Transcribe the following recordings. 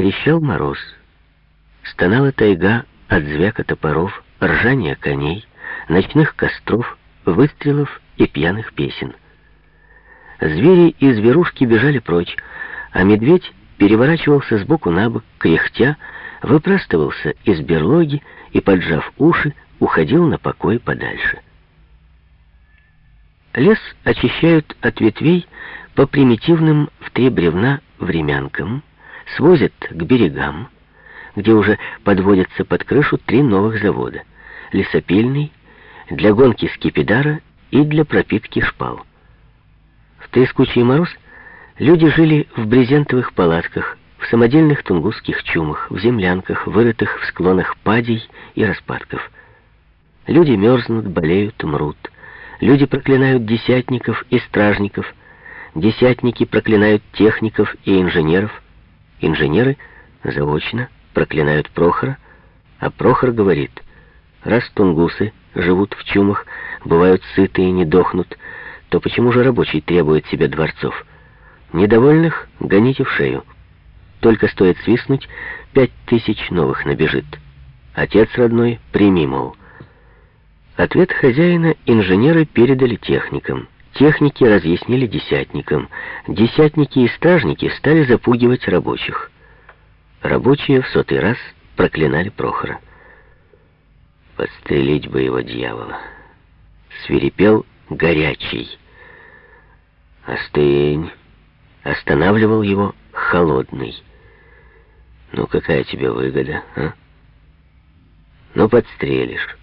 Трещал мороз. Стонала тайга от звяка топоров, ржания коней, ночных костров, выстрелов и пьяных песен. Звери и зверушки бежали прочь, а медведь переворачивался с боку на бок, кряхтя, выпрастывался из берлоги и, поджав уши, уходил на покой подальше. Лес очищают от ветвей по примитивным в три бревна времянкам, свозят к берегам, где уже подводятся под крышу три новых завода. Лесопильный, для гонки скипидара и для пропитки шпал. В трескучий мороз люди жили в брезентовых палатках, в самодельных тунгусских чумах, в землянках, вырытых в склонах падей и распадков. Люди мерзнут, болеют, мрут. Люди проклинают десятников и стражников. Десятники проклинают техников и инженеров. Инженеры заочно проклинают Прохора, а Прохор говорит, раз тунгусы живут в чумах, бывают сыты и не дохнут, то почему же рабочий требует себе дворцов? Недовольных гоните в шею. Только стоит свистнуть, пять тысяч новых набежит. Отец родной, прими, мол. Ответ хозяина инженеры передали техникам. Техники разъяснили десятникам. Десятники и стражники стали запугивать рабочих. Рабочие в сотый раз проклинали Прохора. Подстрелить бы его дьявола. Свирепел горячий. Остынь. Останавливал его холодный. Ну, какая тебе выгода, а? Ну, подстрелишь.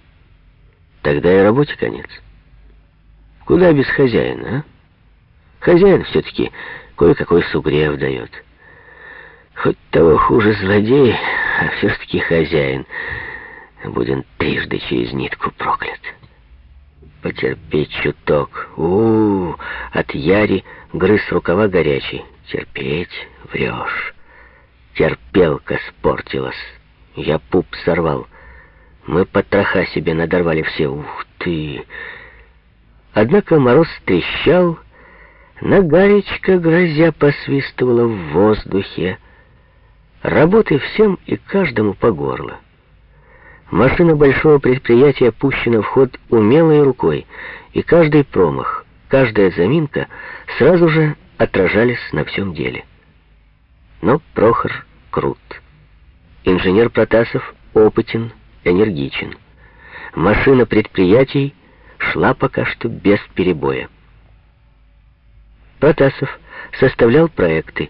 Тогда и работе конец. Куда без хозяина, а? Хозяин все-таки кое-какой сугрев дает. Хоть того хуже злодей, а все-таки хозяин. Будем трижды через нитку проклят. Потерпеть чуток. у, -у, -у от Яри грыз рукава горячий. Терпеть, врешь. Терпелка спортилась. Я пуп сорвал. Мы потроха себе надорвали все. Ух ты! Однако мороз трещал, нагаечка грозя посвистывала в воздухе. Работы всем и каждому по горло. Машина большого предприятия пущена в ход умелой рукой, и каждый промах, каждая заминка сразу же отражались на всем деле. Но Прохор крут. Инженер Протасов опытен, энергичен. Машина предприятий шла пока что без перебоя. Протасов составлял проекты,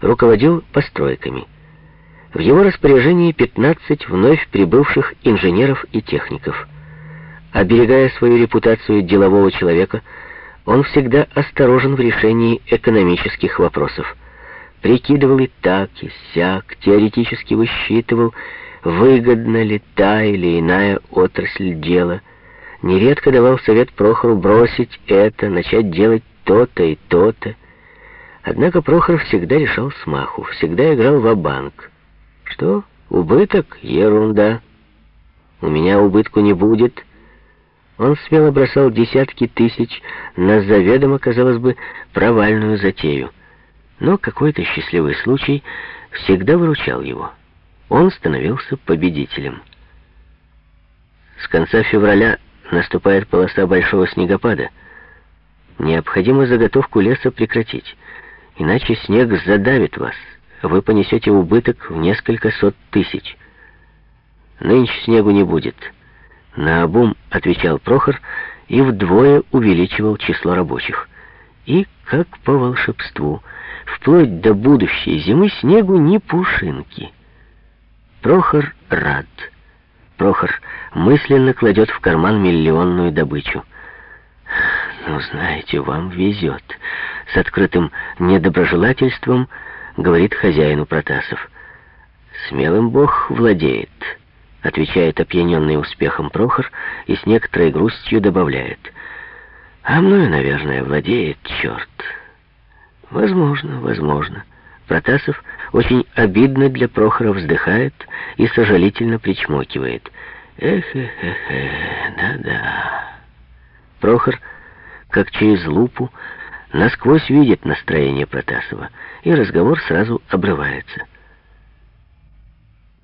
руководил постройками. В его распоряжении 15 вновь прибывших инженеров и техников. Оберегая свою репутацию делового человека, он всегда осторожен в решении экономических вопросов. Прикидывал и так, и сяк, теоретически высчитывал, выгодна ли та или иная отрасль дела. Нередко давал совет Прохору бросить это, начать делать то-то и то-то. Однако Прохор всегда решал смаху, всегда играл в банк что? Убыток? Ерунда. У меня убытку не будет. Он смело бросал десятки тысяч на заведомо, казалось бы, провальную затею. Но какой-то счастливый случай всегда выручал его. Он становился победителем. С конца февраля наступает полоса большого снегопада. Необходимо заготовку леса прекратить, иначе снег задавит вас вы понесете убыток в несколько сот тысяч. Нынче снегу не будет. На обум отвечал Прохор и вдвое увеличивал число рабочих. И, как по волшебству, вплоть до будущей зимы снегу ни пушинки. Прохор рад. Прохор мысленно кладет в карман миллионную добычу. «Ну, знаете, вам везет». С открытым недоброжелательством говорит хозяину Протасов. «Смелым Бог владеет», — отвечает опьяненный успехом Прохор и с некоторой грустью добавляет. «А мною, наверное, владеет черт». «Возможно, возможно». Протасов очень обидно для Прохора вздыхает и сожалительно причмокивает. «Эх, эх, эх, да-да». Прохор, как через лупу, насквозь видит настроение Протасова, и разговор сразу обрывается.